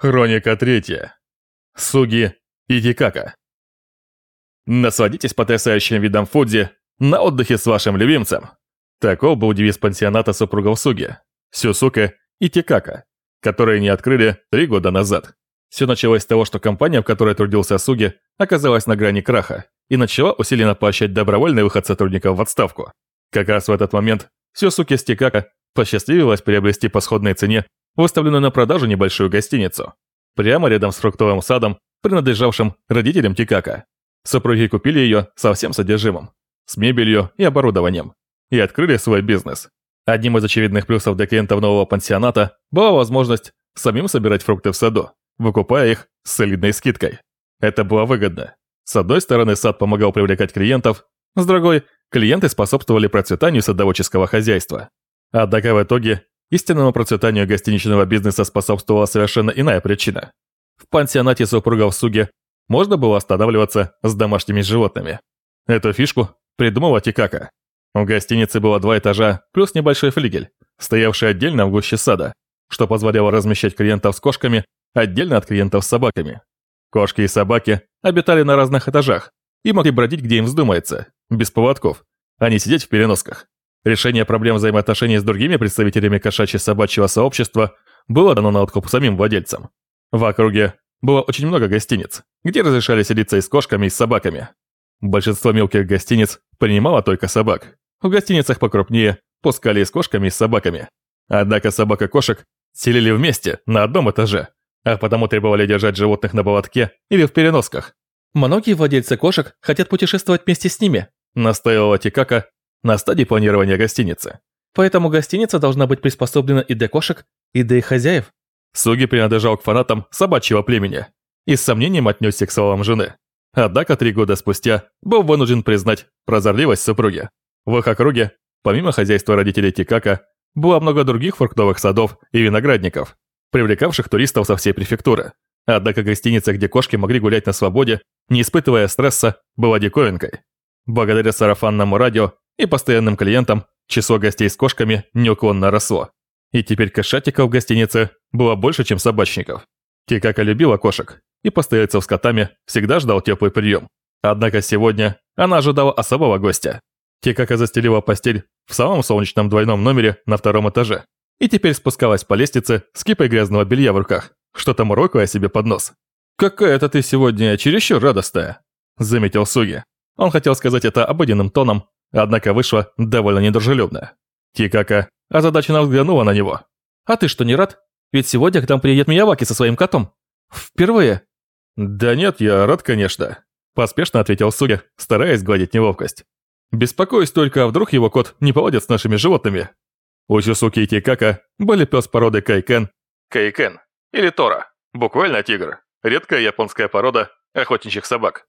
Хроника третья. Суги и Дикака. Насладитесь потрясающим видом Фудзи на отдыхе с вашим любимцем. Таков был девиз пансионата супругов Суги, Сюсука и Тикака, которые не открыли три года назад. Все началось с того, что компания, в которой трудился Суги, оказалась на грани краха и начала усиленно поощрять добровольный выход сотрудников в отставку. Как раз в этот момент Сюсуки с Тикака посчастливилось приобрести по сходной цене выставленную на продажу небольшую гостиницу. Прямо рядом с фруктовым садом, принадлежавшим родителям Тикака. Супруги купили ее со всем содержимым, с мебелью и оборудованием, и открыли свой бизнес. Одним из очевидных плюсов для клиентов нового пансионата была возможность самим собирать фрукты в саду, выкупая их с солидной скидкой. Это было выгодно. С одной стороны, сад помогал привлекать клиентов, с другой, клиенты способствовали процветанию садоводческого хозяйства. Однако в итоге Истинному процветанию гостиничного бизнеса способствовала совершенно иная причина. В пансионате супругов Суги можно было останавливаться с домашними животными. Эту фишку придумала Тикака. У гостиницы было два этажа плюс небольшой флигель, стоявший отдельно в гуще сада, что позволяло размещать клиентов с кошками отдельно от клиентов с собаками. Кошки и собаки обитали на разных этажах и могли бродить где им вздумается, без поводков, а не сидеть в переносках. Решение проблем взаимоотношений с другими представителями кошачьи-собачьего сообщества было дано на откуп самим владельцам. В округе было очень много гостиниц, где разрешали селиться и с кошками, и с собаками. Большинство мелких гостиниц принимало только собак. В гостиницах покрупнее пускали и с кошками, и с собаками. Однако собак и кошек селили вместе, на одном этаже, а потому требовали держать животных на поводке или в переносках. «Многие владельцы кошек хотят путешествовать вместе с ними», настаивала Тикака, на стадии планирования гостиницы. Поэтому гостиница должна быть приспособлена и для кошек, и для их хозяев. Суги принадлежал к фанатам собачьего племени и с сомнением отнесся к словам жены. Однако три года спустя был вынужден признать прозорливость супруги. В их округе, помимо хозяйства родителей Тикака, было много других фруктовых садов и виноградников, привлекавших туристов со всей префектуры. Однако гостиница, где кошки могли гулять на свободе, не испытывая стресса, была диковинкой. Благодаря сарафанному радио и постоянным клиентам число гостей с кошками неуклонно росло. И теперь кошатиков в гостинице было больше, чем собачников. Кикака любила кошек, и постояльцев с котами всегда ждал теплый прием. Однако сегодня она ожидала особого гостя. Кикака застелила постель в самом солнечном двойном номере на втором этаже и теперь спускалась по лестнице с кипой грязного белья в руках, что-то мурокая себе под нос. «Какая-то ты сегодня чересчур радостная», — заметил Суги. Он хотел сказать это обыденным тоном, однако вышло довольно недружелюбно. Тикака озадаченно взглянула на него. «А ты что, не рад? Ведь сегодня к нам приедет Мияваки со своим котом. Впервые». «Да нет, я рад, конечно», – поспешно ответил Суги, стараясь гладить неловкость. «Беспокоюсь только, а вдруг его кот не поладит с нашими животными». У Чусуки и Тикака были пес породы Кайкен. Кайкен, или Тора, буквально тигр, редкая японская порода охотничьих собак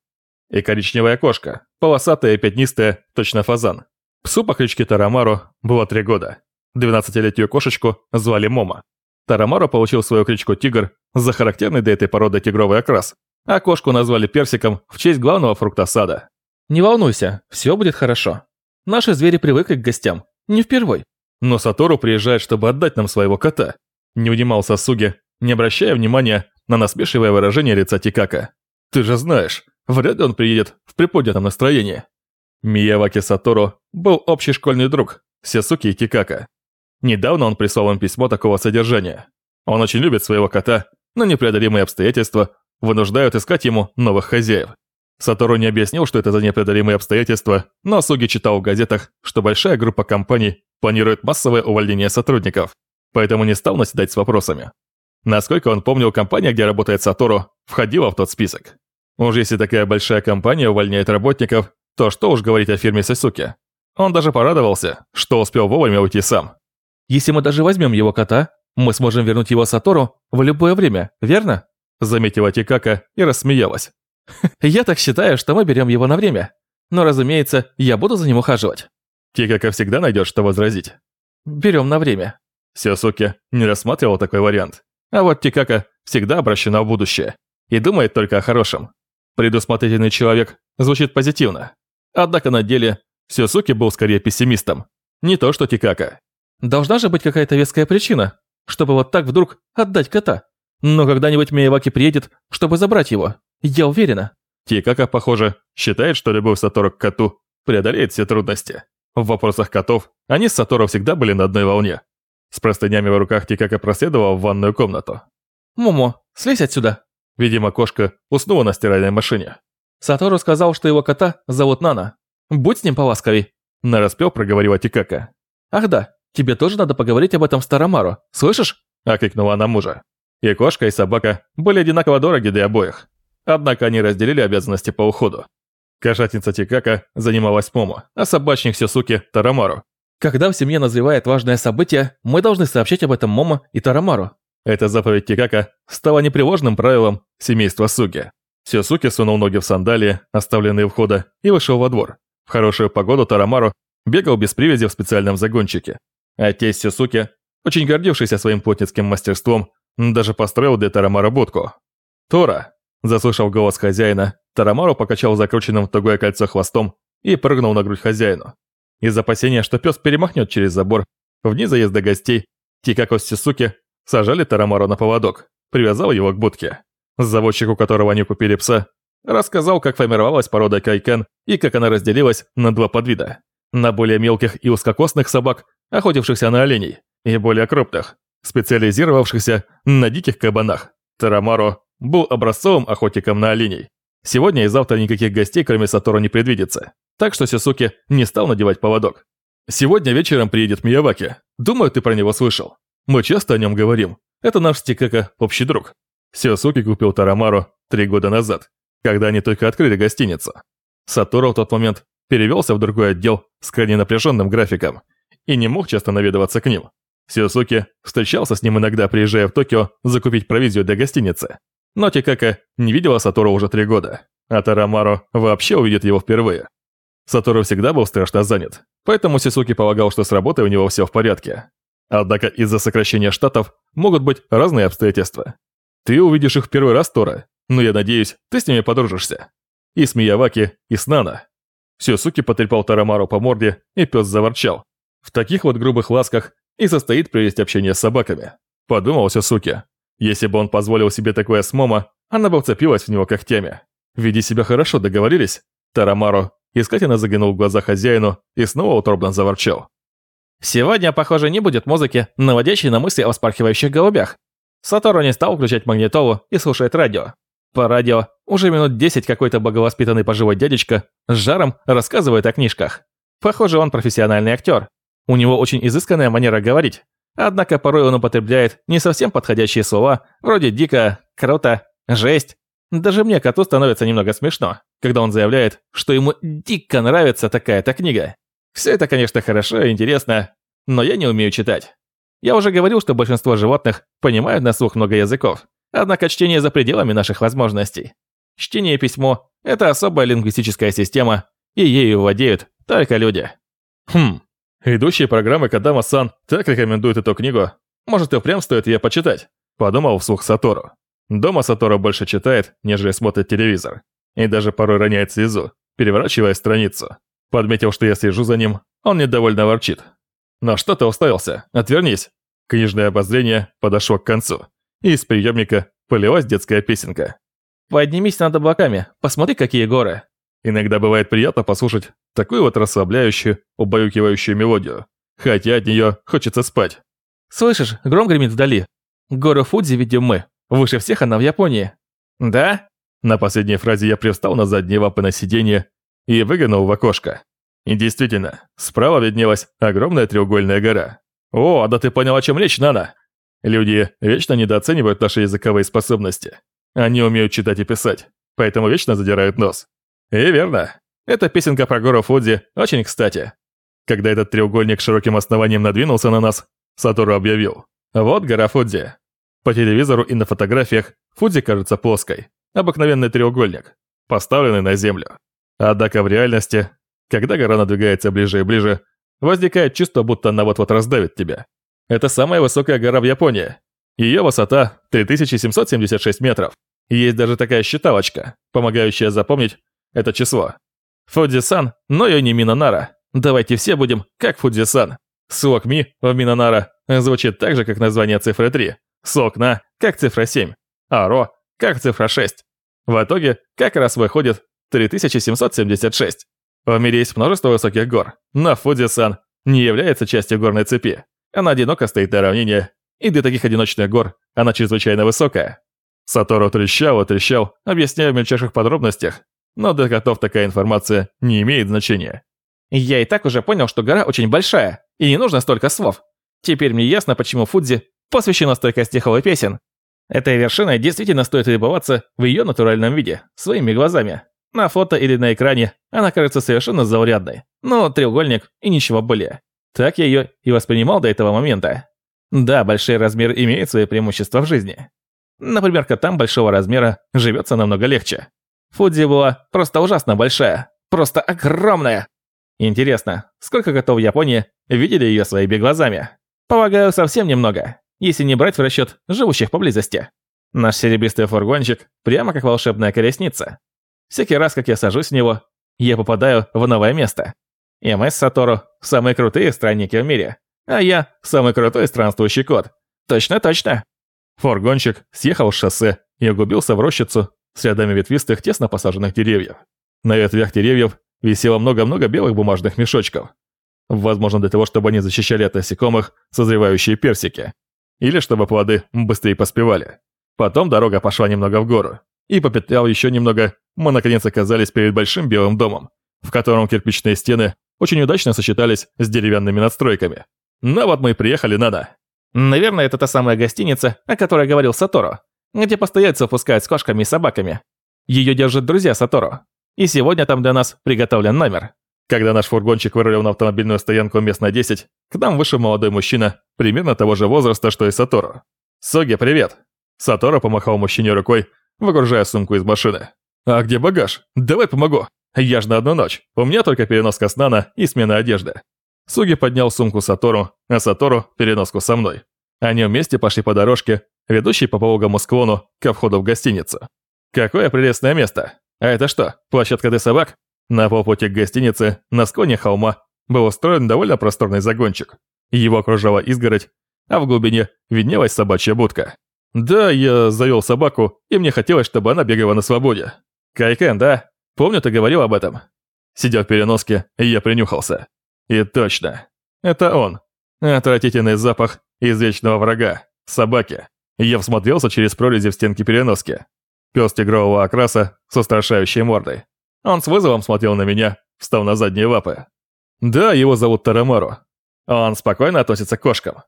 и коричневая кошка, полосатая и пятнистая, точно фазан. Псу по кличке Тарамару было три года. Двенадцатилетнюю кошечку звали Мома. Тарамару получил свою кличку Тигр за характерный для этой породы тигровый окрас, а кошку назвали Персиком в честь главного фрукта сада. «Не волнуйся, все будет хорошо. Наши звери привыкли к гостям, не впервой». Но Сатору приезжает, чтобы отдать нам своего кота. Не унимался Суги, не обращая внимания на насмешливое выражение лица Тикака. «Ты же знаешь, Вряд ли он приедет в приподнятом настроении. Мияваки Сатору был общий школьный друг Сесуки и Кикака. Недавно он прислал им письмо такого содержания. Он очень любит своего кота, но непреодолимые обстоятельства вынуждают искать ему новых хозяев. Сатору не объяснил, что это за непреодолимые обстоятельства, но Суги читал в газетах, что большая группа компаний планирует массовое увольнение сотрудников, поэтому не стал наседать с вопросами. Насколько он помнил, компания, где работает Сатору, входила в тот список. Уж если такая большая компания увольняет работников, то что уж говорить о фирме Сосуки. Он даже порадовался, что успел вовремя уйти сам. «Если мы даже возьмем его кота, мы сможем вернуть его Сатору в любое время, верно?» Заметила Тикака и рассмеялась. «Я так считаю, что мы берем его на время. Но, разумеется, я буду за ним ухаживать». Тикака всегда найдет, что возразить. «Берем на время». Сёсуки не рассматривал такой вариант. А вот Тикака всегда обращена в будущее и думает только о хорошем. Предусмотрительный человек звучит позитивно. Однако на деле Сёсуки был скорее пессимистом. Не то что Тикако. Должна же быть какая-то веская причина, чтобы вот так вдруг отдать кота. Но когда-нибудь Мияваки приедет, чтобы забрать его. Я уверена. Тикако, похоже, считает, что любовь Сатору к коту преодолеет все трудности. В вопросах котов они с Сатору всегда были на одной волне. С простынями в руках Тикако проследовал в ванную комнату. «Момо, слезь отсюда!» Видимо, кошка уснула на стиральной машине. Сатору сказал, что его кота зовут Нана. Будь с ним поласковей. Нараспев проговорила Тикако. Ах да, тебе тоже надо поговорить об этом с Торамару, слышишь? Окрикнула она мужа. И кошка, и собака были одинаково дороги для обоих. Однако они разделили обязанности по уходу. Кошатница Тикако занималась Момо, а собачник Сюсуки – Торамару. Когда в семье назревает важное событие, мы должны сообщать об этом Момо и Тарамару. Эта заповедь Тикака стала непреложным правилом семейства Суги. Сюсуки сунул ноги в сандалии, оставленные у входа, и вышел во двор. В хорошую погоду Тарамару бегал без привязи в специальном загончике. А тесть Сюсуки, очень гордившийся своим плотницким мастерством, даже построил для Тарамару будку. «Тора!» – заслышав голос хозяина, Тарамару покачал закрученным в тугое кольцо хвостом и прыгнул на грудь хозяину. Из опасения, что пес перемахнет через забор, в дни заезда гостей, Тикако с сажали Тарамару на поводок, привязал его к будке. Заводчик, у которого они купили пса, рассказал, как формировалась порода кайкен и как она разделилась на два подвида. На более мелких и узкокосных собак, охотившихся на оленей, и более крупных, специализировавшихся на диких кабанах. Тарамаро был образцовым охотником на оленей. Сегодня и завтра никаких гостей, кроме Сатору, не предвидится. Так что Сисуки не стал надевать поводок. Сегодня вечером приедет Мияваки. Думаю, ты про него слышал. Мы часто о нем говорим. Это наш Стикека, общий друг. Сисуки купил Тарамару три года назад, когда они только открыли гостиницу. Сатору в тот момент перевелся в другой отдел с крайне напряженным графиком и не мог часто наведываться к ним. Сиосуки встречался с ним иногда, приезжая в Токио закупить провизию для гостиницы. Но Тикака не видела Сатору уже три года, а Тарамару вообще увидит его впервые. Сатору всегда был страшно занят, поэтому Сисуки полагал, что с работой у него все в порядке. Однако из-за сокращения штатов могут быть разные обстоятельства. Ты увидишь их в первый раз, Тора, но я надеюсь, ты с ними подружишься. И с Мияваки, и с Нана. Сюсуки потрепал Тарамару по морде, и пес заворчал. В таких вот грубых ласках и состоит прелесть общения с собаками. Подумал Сюсуки. Если бы он позволил себе такое с Момо, она бы вцепилась в него когтями. Веди себя хорошо, договорились? Тарамару искательно заглянул в глаза хозяину и снова утробно заворчал. Сегодня, похоже, не будет музыки, наводящей на мысли о вспархивающих голубях. Сатору не стал включать магнитолу и слушает радио. По радио уже минут десять какой-то боговоспитанный пожилой дядечка с жаром рассказывает о книжках. Похоже, он профессиональный актер. У него очень изысканная манера говорить. Однако порой он употребляет не совсем подходящие слова, вроде «дико», «круто», «жесть». Даже мне коту становится немного смешно, когда он заявляет, что ему дико нравится такая-то книга. Все это, конечно, хорошо и интересно, но я не умею читать. Я уже говорил, что большинство животных понимают на слух много языков, однако чтение за пределами наших возможностей. Чтение и письмо – это особая лингвистическая система, и ею владеют только люди. Хм, идущие программы Кадама-сан так рекомендуют эту книгу. Может и впрямь стоит ее почитать, подумал вслух Сатору. Дома Сатору больше читает, нежели смотрит телевизор. И даже порой роняет слезу, переворачивая страницу. Подметил, что я слежу за ним, он недовольно ворчит. Но что ты уставился? Отвернись. Книжное обозрение подошло к концу. И из приемника полилась детская песенка. «Поднимись над облаками, посмотри, какие горы». Иногда бывает приятно послушать такую вот расслабляющую, убаюкивающую мелодию. Хотя от нее хочется спать. «Слышишь, гром гремит вдали. Гору Фудзи видим мы. Выше всех она в Японии». «Да?» На последней фразе я привстал на задние лапы на сиденье и выглянул в окошко. И действительно, справа виднелась огромная треугольная гора. «О, да ты понял, о чем речь, Нана!» Люди вечно недооценивают наши языковые способности. Они умеют читать и писать, поэтому вечно задирают нос. И верно. Эта песенка про гору Фудзи очень кстати. Когда этот треугольник широким основанием надвинулся на нас, Сатору объявил. Вот гора Фудзи. По телевизору и на фотографиях Фудзи кажется плоской. Обыкновенный треугольник, поставленный на землю. Однако в реальности, когда гора надвигается ближе и ближе, возникает чувство, будто она вот-вот раздавит тебя. Это самая высокая гора в Японии. Ее высота 3776 метров. Есть даже такая считалочка, помогающая запомнить это число. Фудзи-сан, но и не Минонара. Давайте все будем как Фудзи-сан. Слог Ми в Минонара звучит так же, как название цифры 3. Сокна как цифра 7, а Ро как цифра 6. В итоге как раз выходит 3776. В мире есть множество высоких гор, но Фудзи-сан не является частью горной цепи. Она одиноко стоит на равнине, и для таких одиночных гор она чрезвычайно высокая. Сатору трещал и трещал, объясняя в мельчайших подробностях, но для котов такая информация не имеет значения. Я и так уже понял, что гора очень большая, и не нужно столько слов. Теперь мне ясно, почему Фудзи посвящена стойка стихов и песен. Этой вершиной действительно стоит любоваться в ее натуральном виде, своими глазами. На фото или на экране она кажется совершенно заурядной. но треугольник и ничего более. Так я ее и воспринимал до этого момента. Да, большие размеры имеют свои преимущества в жизни. Например, котам большого размера живется намного легче. Фудзи была просто ужасно большая. Просто огромная. Интересно, сколько котов в Японии видели ее своими глазами? Полагаю, совсем немного, если не брать в расчет живущих поблизости. Наш серебристый фургончик прямо как волшебная колесница. Всякий раз, как я сажусь в него, я попадаю в новое место. И мы с Сатору – самые крутые странники в мире, а я – самый крутой странствующий кот. Точно-точно. Фургончик съехал с шоссе и углубился в рощицу с рядами ветвистых, тесно посаженных деревьев. На ветвях деревьев висело много-много белых бумажных мешочков. Возможно, для того, чтобы они защищали от насекомых созревающие персики. Или чтобы плоды быстрее поспевали. Потом дорога пошла немного в гору. И попетлял еще немного, мы наконец оказались перед большим белым домом, в котором кирпичные стены очень удачно сочетались с деревянными надстройками. Ну вот мы и приехали, надо. Наверное, это та самая гостиница, о которой говорил Саторо, где постояльцев пускают с кошками и собаками. Ее держат друзья Саторо. И сегодня там для нас приготовлен номер. Когда наш фургончик вырулил на автомобильную стоянку мест на 10, к нам вышел молодой мужчина, примерно того же возраста, что и Саторо. «Соги, привет!» Саторо помахал мужчине рукой, выгружая сумку из машины. «А где багаж? Давай помогу. Я ж на одну ночь. У меня только переноска с Нана и смена одежды». Суги поднял сумку Сатору, а Сатору – переноску со мной. Они вместе пошли по дорожке, ведущей по пологому склону ко входу в гостиницу. «Какое прелестное место! А это что, площадка для собак?» На полпути к гостинице, на склоне холма, был устроен довольно просторный загончик. Его окружала изгородь, а в глубине виднелась собачья будка. Да, я завел собаку, и мне хотелось, чтобы она бегала на свободе. Кайкен, да? Помню, ты говорил об этом. Сидя в переноске, я принюхался. И точно. Это он. Отвратительный запах извечного врага, собаки. Я всмотрелся через прорези в стенки переноски. Пес тигрового окраса с устрашающей мордой. Он с вызовом смотрел на меня, встав на задние лапы. Да, его зовут Тарамару. Он спокойно относится к кошкам.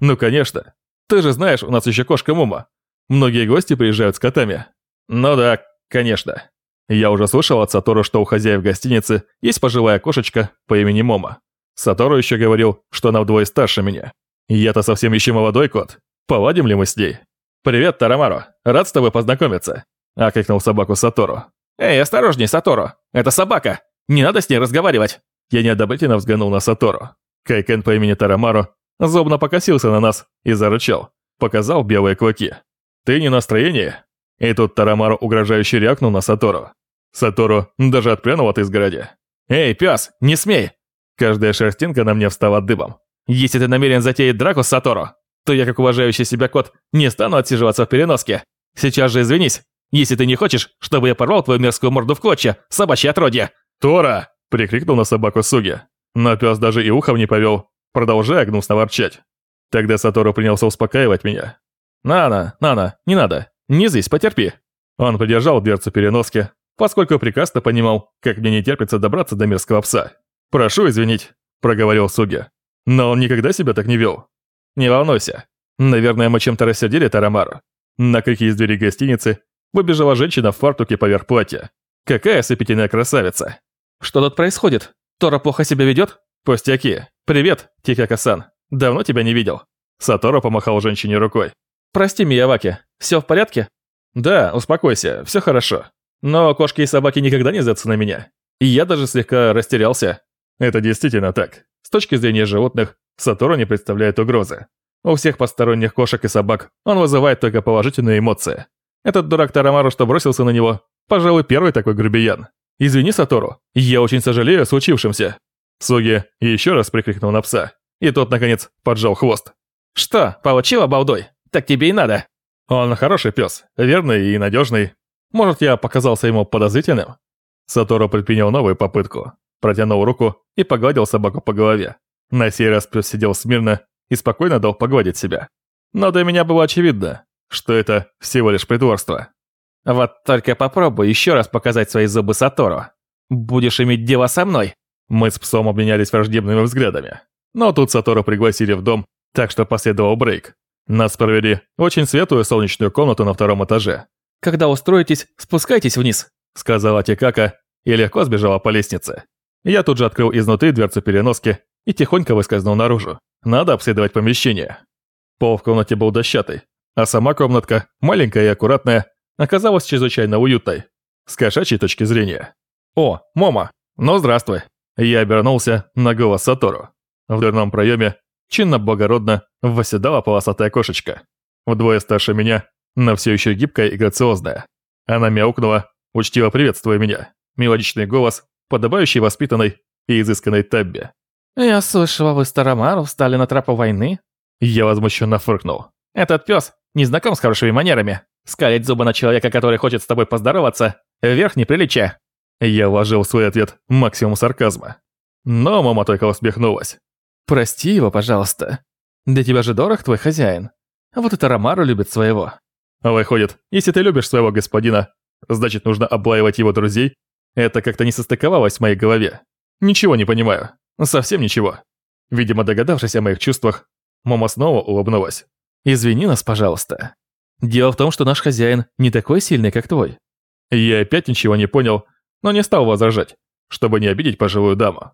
Ну, конечно. Ты же знаешь, у нас еще кошка Мума. Многие гости приезжают с котами. Ну да, конечно. Я уже слышал от Сатору, что у хозяев гостиницы есть пожилая кошечка по имени Мома. Сатору еще говорил, что она вдвое старше меня. Я-то совсем еще молодой кот. Поладим ли мы с ней? «Привет, Тарамару. Рад с тобой познакомиться», — окликнул собаку Сатору. «Эй, осторожней, Сатору! Это собака! Не надо с ней разговаривать!» Я неодобрительно взглянул на Сатору. Кайкен по имени Тарамару злобно покосился на нас и зарычал. Показал белые клыки. «Ты не настроение?» И тут Тарамару угрожающе рякнул на Сатору. Сатору даже отпрянул от изгороди. «Эй, пес, не смей!» Каждая шерстинка на мне встала дыбом. «Если ты намерен затеять драку с Сатору, то я, как уважающий себя кот, не стану отсиживаться в переноске. Сейчас же извинись, если ты не хочешь, чтобы я порвал твою мерзкую морду в клочья, собачье отродье!» «Тора!» – прикрикнул на собаку Суги. Но пес даже и ухом не повел, продолжая гнусно ворчать. Тогда Сатору принялся успокаивать меня. «Нана, Нана, не надо. Не здесь, потерпи». Он придержал дверцу переноски, поскольку прекрасно понимал, как мне не терпится добраться до мерзкого пса. «Прошу извинить», – проговорил Суги. «Но он никогда себя так не вел». «Не волнуйся. Наверное, мы чем-то рассердили Тарамару». На крики из двери гостиницы выбежала женщина в фартуке поверх платья. Какая ослепительная красавица. Что тут происходит? Тора плохо себя ведет? Пустяки. Привет, Тикака-сан. Давно тебя не видел. Сатору помахал женщине рукой. Прости, Мияваки, все в порядке? Да, успокойся, все хорошо. Но кошки и собаки никогда не злятся на меня. И я даже слегка растерялся. Это действительно так. С точки зрения животных, Сатору не представляет угрозы. У всех посторонних кошек и собак он вызывает только положительные эмоции. Этот дурак Тарамару, что бросился на него, пожалуй, первый такой грубиян. Извини, Сатору, я очень сожалею о случившемся. Суги еще раз прикрикнул на пса, и тот, наконец, поджал хвост. «Что, получила, балдой? Так тебе и надо. Он хороший пес, верный и надежный. Может, я показался ему подозрительным? Сатору предпринял новую попытку, протянул руку и погладил собаку по голове. На сей раз пес сидел смирно и спокойно дал погладить себя. Но для меня было очевидно, что это всего лишь притворство. Вот только попробуй еще раз показать свои зубы Сатору. Будешь иметь дело со мной. Мы с псом обменялись враждебными взглядами. Но тут Сатору пригласили в дом, так что последовал брейк. Нас провели в очень светлую солнечную комнату на втором этаже. «Когда устроитесь, спускайтесь вниз», — сказала Тикака и легко сбежала по лестнице. Я тут же открыл изнутри дверцу переноски и тихонько выскользнул наружу. Надо обследовать помещение. Пол в комнате был дощатый, а сама комнатка, маленькая и аккуратная, оказалась чрезвычайно уютной, с кошачьей точки зрения. «О, Мома, ну здравствуй!» Я обернулся на голос Сатору. В дверном проеме чинно-благородно восседала полосатая кошечка. Вдвое старше меня, но все еще гибкая и грациозная. Она мяукнула, учтиво приветствуя меня. Мелодичный голос, подобающий воспитанной и изысканной Табби. «Я слышала, вы с Тарамару встали на тропу войны?» Я возмущенно фыркнул. «Этот пес не знаком с хорошими манерами. Скалить зубы на человека, который хочет с тобой поздороваться, вверх неприличия». Я вложил в свой ответ максимум сарказма. Но мама только усмехнулась. «Прости его, пожалуйста. Для тебя же дорог твой хозяин. А вот это Ромару любит своего». Выходит, если ты любишь своего господина, значит нужно облаивать его друзей? Это как-то не состыковалось в моей голове. Ничего не понимаю. Совсем ничего. Видимо, догадавшись о моих чувствах, мама снова улыбнулась. «Извини нас, пожалуйста. Дело в том, что наш хозяин не такой сильный, как твой». Я опять ничего не понял, но не стал возражать, чтобы не обидеть пожилую даму.